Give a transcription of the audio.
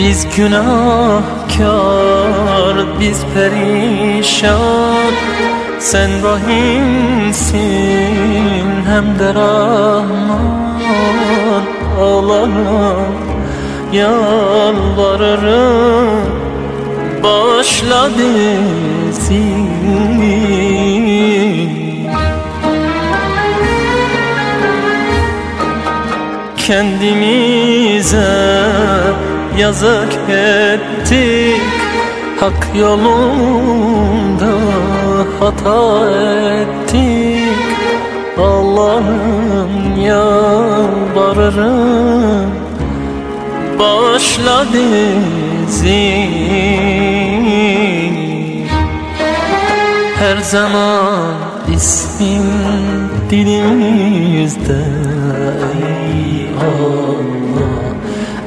اک سن بہم سمگر بسلادی خن سے ذک ہکھیل ہتھ تھرسل ہر جنا